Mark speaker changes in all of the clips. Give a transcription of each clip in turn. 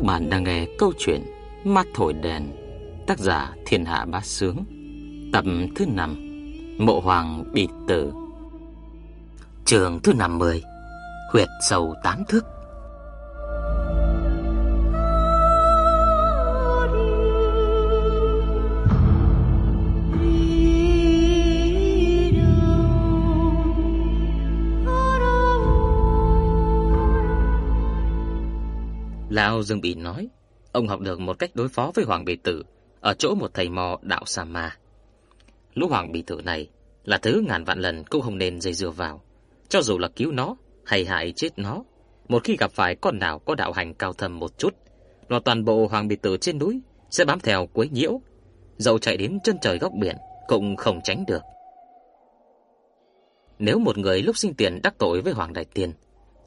Speaker 1: Các bạn đang nghe câu chuyện Mắt thổi đèn, Tác giả Thiên Hạ Bá Sướng, Tập thứ 5 Mộ Hoàng bị tử. Trường thứ 50 Huyệt sầu tám thước Lão Dương Bị nói, ông học được một cách đối phó với Hoàng Bì Tử ở chỗ một thầy mò đạo Sa Ma. Lũ Hoàng Bì Tử này là thứ ngàn vạn lần cũng không nên dây dưa vào, cho dù là cứu nó hay hại chết nó. Một khi gặp phải con nào có đạo hành cao thâm một chút, nó toàn bộ Hoàng Bì Tử trên núi sẽ bám theo quấy nhiễu, dẫu chạy đến chân trời góc biển cũng không tránh được. Nếu một người lúc sinh tiền đắc tội với Hoàng Đại Tiên,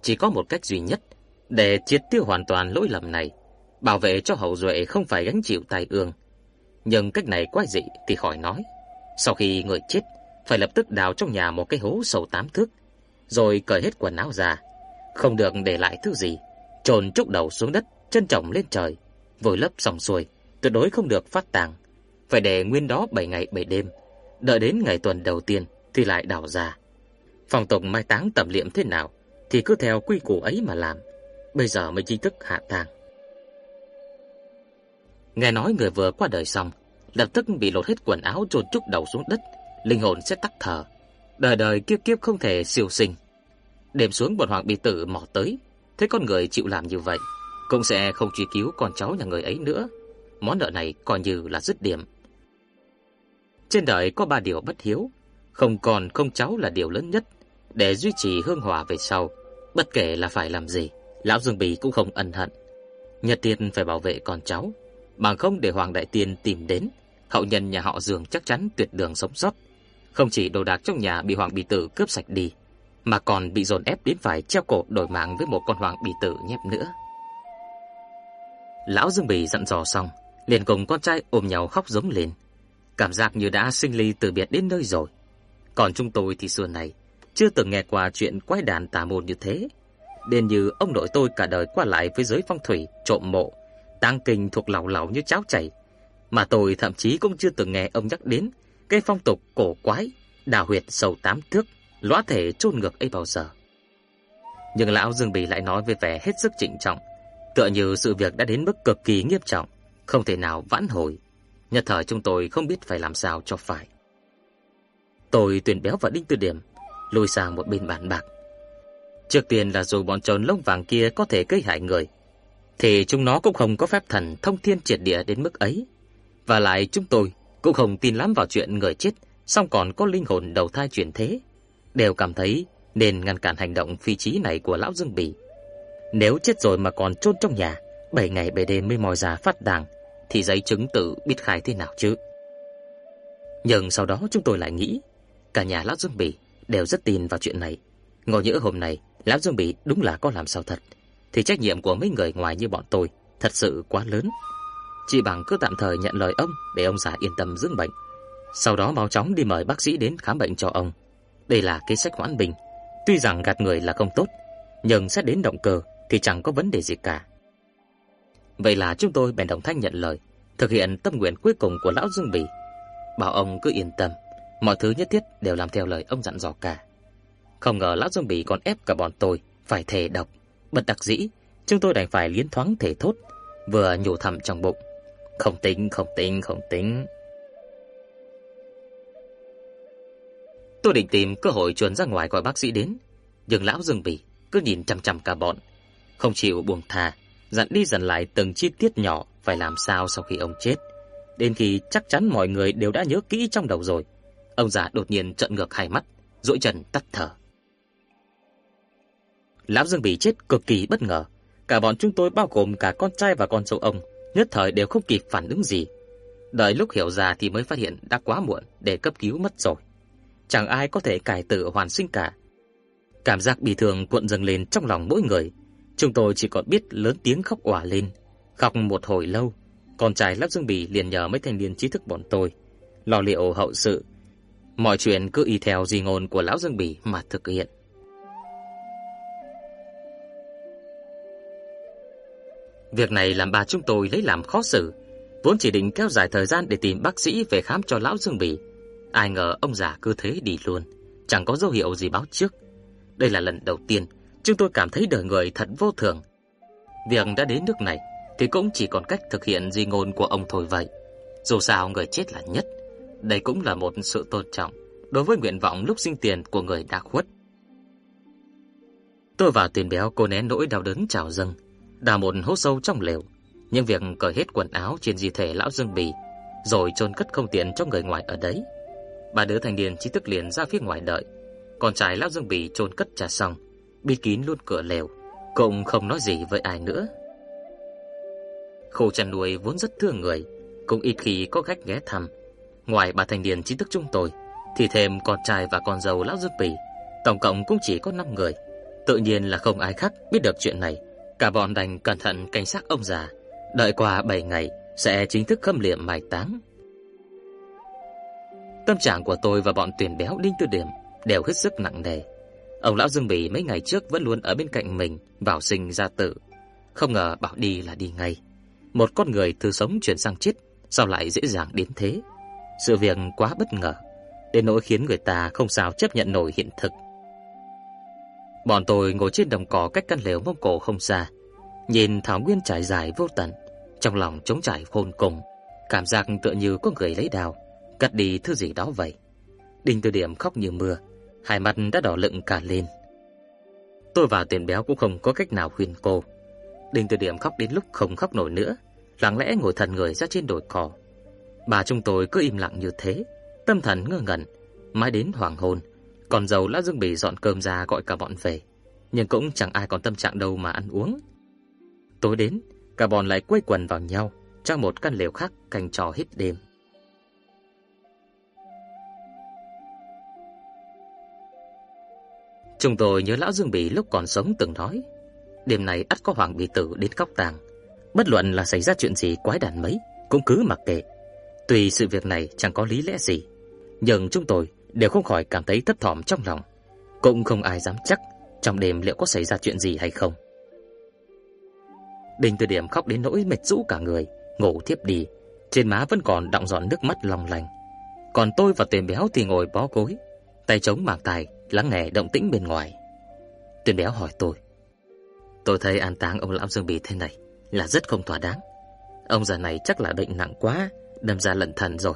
Speaker 1: chỉ có một cách duy nhất để triệt tiêu hoàn toàn lỗi lầm này, bảo vệ cho hậu duệ không phải gánh chịu tai ương. Nhưng cách này quái dị thì khỏi nói. Sau khi người chết, phải lập tức đào trong nhà một cái hố sâu tám thước, rồi cởi hết quần áo ra, không được để lại thứ gì, trồn chúc đầu xuống đất, chân trọng lên trời, vùi lấp xong xuôi, tuyệt đối không được phát tàng, phải để nguyên đó 7 ngày 7 đêm, đợi đến ngày tuần đầu tiên thì lại đào ra. Phòng tục mai táng tẩm liệm thế nào thì cứ theo quy củ ấy mà làm bây giờ mới chính thức hạ tang. Nghe nói người vừa qua đời xong, lập tức bị lột hết quần áo chôn trúc đầu xuống đất, linh hồn sẽ tắt thở, đời đời kiếp kiếp không thể siêu sinh. Đêm xuống bọn hoàng bị tử mò tới, thấy con người chịu làm như vậy, cũng sẽ không truy cứu con cháu nhà người ấy nữa. Món nợ này coi như là dứt điểm. Trên đời có ba điều bất hiếu, không còn không cháu là điều lớn nhất để duy trì hương hòa về sau, bất kể là phải làm gì lão Dương Bì cũng không ân hận. Nhật Tiên phải bảo vệ con cháu, bằng không để Hoàng Đại Tiên tìm đến, hậu nhân nhà họ Dương chắc chắn tuyệt đường sống sót. Không chỉ đồ đạc trong nhà bị Hoàng bỉ Tử cướp sạch đi, mà còn bị dồn ép đến phải treo cổ đổi mạng với một con Hoàng bỉ Tử nhép nữa. Lão Dương Bì dặn dò xong, liền cùng con trai ôm nhau khóc giống lên. Cảm giác như đã sinh ly từ biệt đến nơi rồi. Còn chúng tôi thì xưa này chưa từng nghe qua chuyện quái đàn tà môn như thế đền như ông nội tôi cả đời qua lại với giới phong thủy, trộm mộ, tang kinh thuộc lỏng lỏng như cháo chảy. Mà tôi thậm chí cũng chưa từng nghe ông nhắc đến cái phong tục cổ quái, đào huyệt sâu tám thước, lõa thể chôn ngược ấy bao giờ. Nhưng lão Dương Bì lại nói với vẻ hết sức trịnh trọng, tựa như sự việc đã đến mức cực kỳ nghiêm trọng, không thể nào vãn hồi. Nhất thời chúng tôi không biết phải làm sao cho phải. Tôi tuyển béo và đinh tư điểm, lùi sang một bên bàn bạc, Trước tiên là dù bọn trồn lông vàng kia có thể gây hại người, thì chúng nó cũng không có phép thần thông thiên triệt địa đến mức ấy. Và lại chúng tôi cũng không tin lắm vào chuyện người chết song còn có linh hồn đầu thai chuyển thế, đều cảm thấy nên ngăn cản hành động phi trí này của lão Dương Bỉ. Nếu chết rồi mà còn chôn trong nhà, 7 ngày 7 đêm mới mòi ra phát đàng thì giấy chứng tử biết khai thế nào chứ? Nhưng sau đó chúng tôi lại nghĩ, cả nhà lão Dương Bỉ đều rất tin vào chuyện này. Ngồi nhỡ hôm nay Lão Dương Bỉ đúng là có làm sao thật, thì trách nhiệm của mấy người ngoài như bọn tôi thật sự quá lớn. Chỉ bằng cứ tạm thời nhận lời ông để ông già yên tâm dưỡng bệnh. Sau đó mau chóng đi mời bác sĩ đến khám bệnh cho ông. Đây là kế sách hoãn bình. Tuy rằng gạt người là không tốt, nhưng xét đến động cơ thì chẳng có vấn đề gì cả. Vậy là chúng tôi bèn đồng thanh nhận lời, thực hiện tâm nguyện cuối cùng của lão Dương Bỉ, bảo ông cứ yên tâm, mọi thứ nhất thiết đều làm theo lời ông dặn dò cả. Không ngờ lão zombie còn ép cả bọn tôi phải thề độc. Bất đắc dĩ, chúng tôi đành phải liến thoáng thể thốt, vừa nhủ thầm trong bụng. Không tính, không tính, không tính. Tôi định tìm cơ hội chuẩn ra ngoài gọi bác sĩ đến, nhưng lão Dương Bỉ cứ nhìn chằm chằm cả bọn, không chịu buông tha, dặn đi dặn lại từng chi tiết nhỏ phải làm sao sau khi ông chết. Đến khi chắc chắn mọi người đều đã nhớ kỹ trong đầu rồi, ông già đột nhiên trợn ngược hai mắt, duỗi chân tắt thở. Lão Dương bị chết cực kỳ bất ngờ. Cả bọn chúng tôi bao gồm cả con trai và con dâu ông, nhất thời đều không kịp phản ứng gì. Đợi lúc hiểu ra thì mới phát hiện đã quá muộn để cấp cứu mất rồi. Chẳng ai có thể cải tử hoàn sinh cả. Cảm giác bị thương cuộn dâng lên trong lòng mỗi người. Chúng tôi chỉ còn biết lớn tiếng khóc òa lên. Khóc một hồi lâu, con trai Lão Dương Bì liền nhờ mấy thanh niên trí thức bọn tôi lo liệu hậu sự. Mọi chuyện cứ y theo di ngôn của Lão Dương Bì mà thực hiện. Việc này làm bà chúng tôi lấy làm khó xử, vốn chỉ định kéo dài thời gian để tìm bác sĩ về khám cho lão Dương Bỉ. Ai ngờ ông già cứ thế đi luôn, chẳng có dấu hiệu gì báo trước. Đây là lần đầu tiên chúng tôi cảm thấy đời người thật vô thường. Việc đã đến nước này thì cũng chỉ còn cách thực hiện di ngôn của ông thôi vậy. Dù sao người chết là nhất, đây cũng là một sự tôn trọng đối với nguyện vọng lúc sinh tiền của người đã khuất. Tôi và tiền béo cô nén nỗi đau đớn trào dâng, đào một hố sâu trong lều, nhưng việc cởi hết quần áo trên di thể lão Dương Bì, rồi chôn cất không tiện cho người ngoài ở đấy. Ba đứa thanh niên chỉ tức liền ra phía ngoài đợi, còn trai lão Dương Bì chôn cất trả xong, bịt kín luôn cửa lều, cũng không nói gì với ai nữa. Khu chăn nuôi vốn rất thương người, cũng ít khi có khách ghé thăm. Ngoài ba thanh niên trí thức chúng tôi, thì thêm con trai và con dâu lão Dương Bì, tổng cộng cũng chỉ có 5 người. Tự nhiên là không ai khác biết được chuyện này, cả bọn đành cẩn thận cảnh sát ông già, đợi qua 7 ngày sẽ chính thức khâm liệm mai táng. Tâm trạng của tôi và bọn tuyển béo đinh tư điểm đều hết sức nặng nề. Ông lão Dương Bỉ mấy ngày trước vẫn luôn ở bên cạnh mình, vào sinh ra tử. Không ngờ bảo đi là đi ngay. Một con người từ sống chuyển sang chết, sao lại dễ dàng đến thế? Sự việc quá bất ngờ, đến nỗi khiến người ta không sao chấp nhận nổi hiện thực. Bọn tôi ngồi trên đồng cỏ cách căn lều Mông Cổ không xa, nhìn thảo nguyên trải dài vô tận, trong lòng trống trải khôn cùng, cảm giác tựa như có người lấy đào cắt đi thứ gì đó vậy. Đinh Tư Điểm khóc như mưa, hai mắt đã đỏ lựng cả lên. Tôi và Tiền Béo cũng không có cách nào khuyên cô. Đinh Tư Điểm khóc đến lúc không khóc nổi nữa, lặng lẽ ngồi thần người ra trên đồi cỏ. Bà chúng tôi cứ im lặng như thế, tâm thần ngơ ngẩn, mãi đến hoàng hôn, còn dâu Lã Dương Bỉ dọn cơm ra gọi cả bọn về, nhưng cũng chẳng ai còn tâm trạng đâu mà ăn uống. Tối đến, cả bọn lại quây quần vào nhau trong một căn lều khác canh trò hết đêm. Chúng tôi nhớ lão Dương Bỉ lúc còn sống từng nói, đêm này ắt có hoàng bị tử đến cóc tàng, bất luận là xảy ra chuyện gì quái đản mấy, cũng cứ mặc kệ. Tuy sự việc này chẳng có lý lẽ gì, nhưng chúng tôi đều không khỏi cảm thấy thấp thỏm trong lòng, cũng không ai dám chắc trong đêm liệu có xảy ra chuyện gì hay không. Đinh Từ Điểm khóc đến nỗi mệt rũ cả người, ngủ thiếp đi, trên má vẫn còn đọng giọt nước mắt long lanh. Còn tôi và Tuyền Béo thì ngồi bó gối, tay chống màng tài lắng nghe động tĩnh bên ngoài. Tuyền Béo hỏi tôi: "Tôi thấy an táng ông lão Dương Bì thế này là rất không thỏa đáng. Ông già này chắc là bệnh nặng quá, đâm ra lận thần rồi.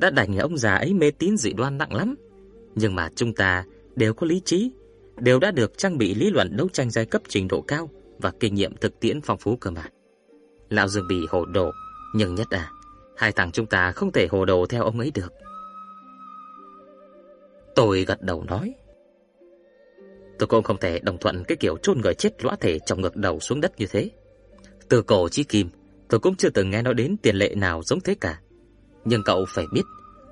Speaker 1: Đã đành ông già ấy mê tín dị đoan nặng lắm, nhưng mà chúng ta đều có lý trí, đều đã được trang bị lý luận đấu tranh giai cấp trình độ cao." và kinh nghiệm thực tiễn phong phú cơ mà. Lão Dương Bỉ hồ đồ, nhưng nhất à, hai thằng chúng ta không thể hồ đồ theo ông ấy được. Tôi gật đầu nói. Tôi cũng không thể đồng thuận cái kiểu chôn người chết lõa thể trong ngực đầu xuống đất như thế. Từ cổ chí kim, tôi cũng chưa từng nghe nói đến tiền lệ nào giống thế cả. Nhưng cậu phải biết,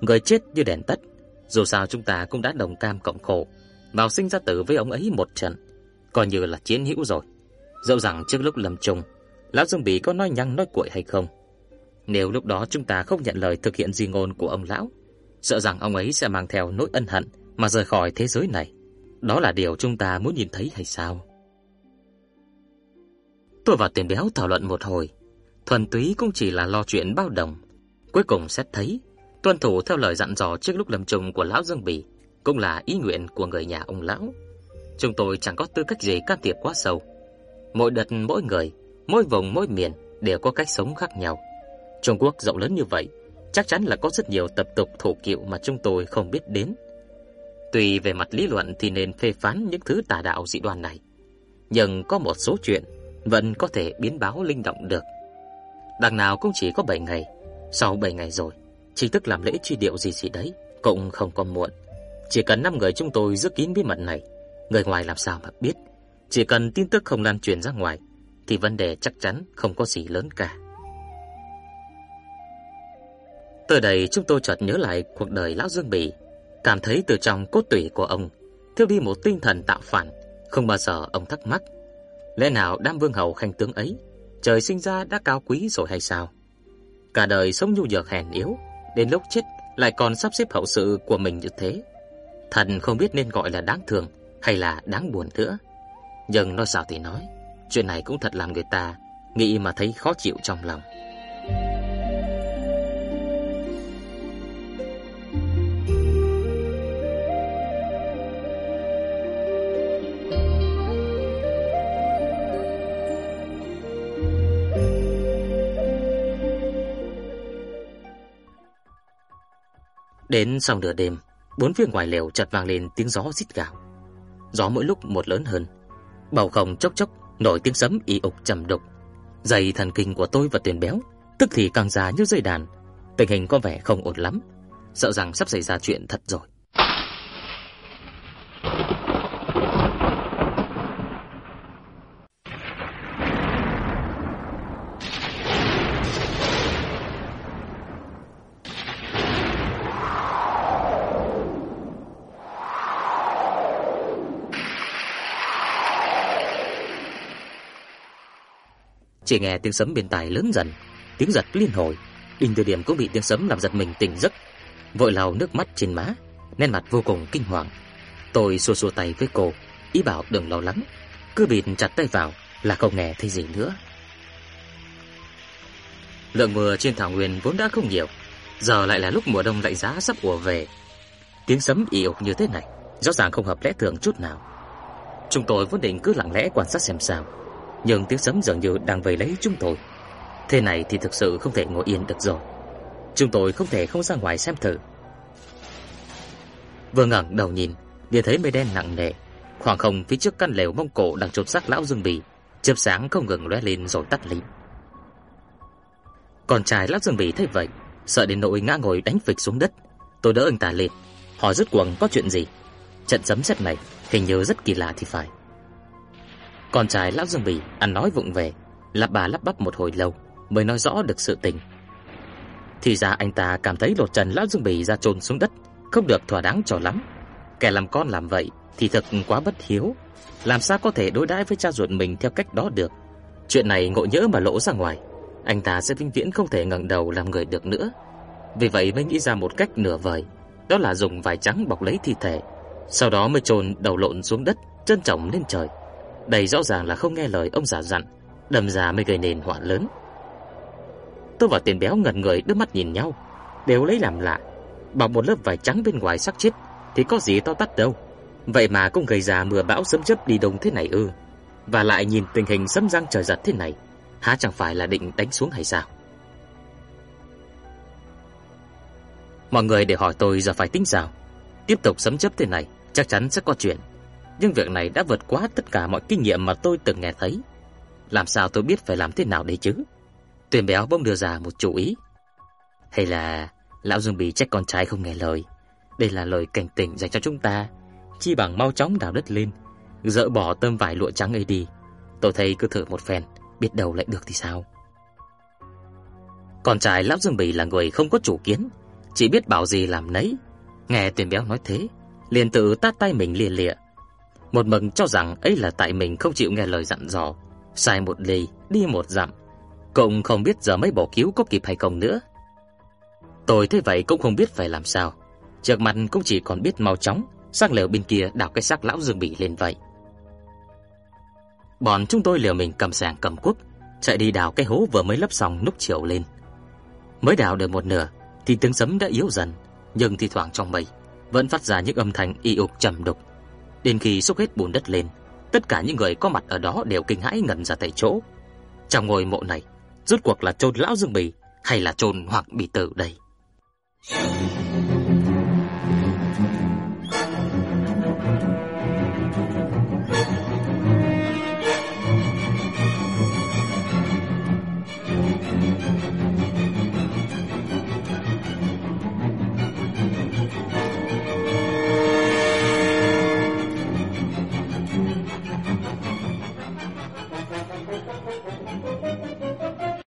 Speaker 1: người chết như đèn tắt, dù sao chúng ta cũng đã đồng cam cộng khổ, vào sinh ra tử với ông ấy một trận, coi như là chiến hữu rồi. Dẫu rằng trước lúc lâm chung, lão Dương Bỉ có nói nhăng nói cuội hay không, nếu lúc đó chúng ta không nhận lời thực hiện di ngôn của ông lão, sợ rằng ông ấy sẽ mang theo nỗi ân hận mà rời khỏi thế giới này. Đó là điều chúng ta muốn nhìn thấy hay sao? Tôi và Tiền Béo thảo luận một hồi, thuần túy cũng chỉ là lo chuyện bao đồng. Cuối cùng xét thấy, tuân thủ theo lời dặn dò trước lúc lâm chung của lão Dương Bỉ cũng là ý nguyện của người nhà ông lão. Chúng tôi chẳng có tư cách gì can thiệp quá sâu. Mỗi đợt mỗi người, mỗi vùng mỗi miền đều có cách sống khác nhau. Trung Quốc rộng lớn như vậy, chắc chắn là có rất nhiều tập tục thổ kiệu mà chúng tôi không biết đến. Tuy về mặt lý luận thì nên phê phán những thứ tà đạo dị đoan này, nhưng có một số chuyện vẫn có thể biến báo linh động được. Đằng nào cũng chỉ có 7 ngày, sau 7 ngày rồi, chính thức làm lễ truy điệu gì gì đấy cũng không còn muộn. Chỉ cần 5 người chúng tôi giữ kín bí mật này, người ngoài làm sao mà biết. Chỉ cần tin tức không lan truyền ra ngoài thì vấn đề chắc chắn không có gì lớn cả. Từ đây chúng tôi chợt nhớ lại cuộc đời lão Dương Bỉ, cảm thấy từ trong cốt tủy của ông thiếu đi một tinh thần tạo phản, không bao giờ ông thắc mắc, lẽ nào đám vương hầu khanh tướng ấy trời sinh ra đã cao quý rồi hay sao? Cả đời sống nhu nhược hèn yếu, đến lúc chết lại còn sắp xếp hậu sự của mình như thế. Thần không biết nên gọi là đáng thương hay là đáng buồn nữa. Nhưng nói sao thì nói, chuyện này cũng thật làm người ta nghĩ mà thấy khó chịu trong lòng. Đến sau nửa đêm, bốn phía ngoài lều chợt vang lên tiếng gió rít gào. Gió mỗi lúc một lớn hơn, bầu không chốc chốc nổi tiếng sấm y ục trầm đục. Dây thần kinh của tôi và Tuyền Béo tức thì càng già như dây đàn, tình hình có vẻ không ổn lắm, sợ rằng sắp xảy ra chuyện thật rồi. Chỉ nghe tiếng sấm bên tai lớn dần, tiếng giật liên hồi, Đinh Từ Điểm cũng bị tiếng sấm làm giật mình tỉnh giấc, vội lau nước mắt trên má, nét mặt vô cùng kinh hoàng. Tôi xua xua tay với cô, ý bảo đừng lo lắng, cứ bịt chặt tay vào là không nghe thấy gì nữa. Lượng mưa trên thảo nguyên vốn đã không nhiều, giờ lại là lúc mùa đông lạnh giá sắp ùa về. Tiếng sấm ì ục như thế này, rõ ràng không hợp lẽ thường chút nào. Chúng tôi vốn định cứ lặng lẽ quan sát xem sao, nhưng tiếng sấm dường như đang vây lấy chúng tôi. Thế này thì thực sự không thể ngồi yên được rồi. Chúng tôi không thể không ra ngoài xem thử. Vừa ngẩng đầu nhìn, liền thấy mây đen nặng nề, khoảng không phía trước căn lều mông cổ đang chôn xác lão Dương Bì, chớp sáng không ngừng lóe lên rồi tắt lịm. Con trai lão Dương Bì thấy vậy, sợ đến nỗi ngã ngồi đánh phịch xuống đất. Tôi đỡ anh ta lên, hỏi rứt cuồng có chuyện gì. Trận sấm sét này hình như rất kỳ lạ thì phải. Con trai lão Dương Bỉ ăn nói vụng về, lắp bà lắp bắp một hồi lâu mới nói rõ được sự tình. Thì ra anh ta cảm thấy lột trần lão Dương Bỉ ra chôn xuống đất, không được thỏa đáng cho lắm. Kẻ làm con làm vậy thì thật quá bất hiếu, làm sao có thể đối đãi với cha ruột mình theo cách đó được. Chuyện này ngộ nhỡ mà lỗ ra ngoài, anh ta sẽ vĩnh viễn không thể ngẩng đầu làm người được nữa. Vì vậy mới nghĩ ra một cách nửa vời, đó là dùng vải trắng bọc lấy thi thể, sau đó mới chôn đầu lộn xuống đất, chân trọng lên trời. Đây rõ ràng là không nghe lời ông già dặn, đâm ra mới gây nên họa lớn. Tôi và Tiền Béo ngẩn người đưa mắt nhìn nhau, đều lấy làm lạ. Bằng một lớp vải trắng bên ngoài sắc chết thì có gì to tát đâu. Vậy mà cũng gây ra mưa bão sấm chớp đi đông thế này ư? Và lại nhìn tình hình sấm răng trời giật thế này, há chẳng phải là định đánh xuống hay sao? Mọi người để hỏi tôi giờ phải tính sao? Tiếp tục sấm chớp thế này, chắc chắn sẽ có chuyện. Nhưng việc này đã vượt quá tất cả mọi kinh nghiệm mà tôi từng nghe thấy. Làm sao tôi biết phải làm thế nào đấy chứ? Tuyền béo bỗng đưa ra một chú ý. Hay là lão Dương Bì trách con trai không nghe lời. Đây là lời cảnh tỉnh dành cho chúng ta, chi bằng mau chóng đào đất lên, dỡ bỏ tấm vải lụa trắng ấy đi. Tôi thấy cứ thử một phen, biết đâu lại được thì sao. Con trai lão Dương Bì là người không có chủ kiến, chỉ biết bảo gì làm nấy. Nghe Tuyền béo nói thế, liền tự tát tay mình lìa lịa. Một mực cho rằng ấy là tại mình không chịu nghe lời dặn dò, sai một ly, đi một dặm, cũng không biết giờ mấy bỏ cứu có kịp hay không nữa. Tôi thấy vậy cũng không biết phải làm sao. Trước mặt cũng chỉ còn biết mau chóng sang lều bên kia đào cái xác lão Dương Bỉ lên vậy. Bọn chúng tôi liều mình cầm sàng cầm cuốc, chạy đi đào cái hố vừa mới lấp xong lúc chiều lên. Mới đào được một nửa thì tiếng sấm đã yếu dần, nhưng thi thoảng trong mây vẫn phát ra những âm thanh y ục trầm đục. Đến khi xúc hết bùn đất lên, tất cả những người có mặt ở đó đều kinh hãi ngẩn ra tại chỗ. Trong ngôi mộ này, rốt cuộc là chôn lão Dương Bì hay là chôn Hoàng Bì Tử đây?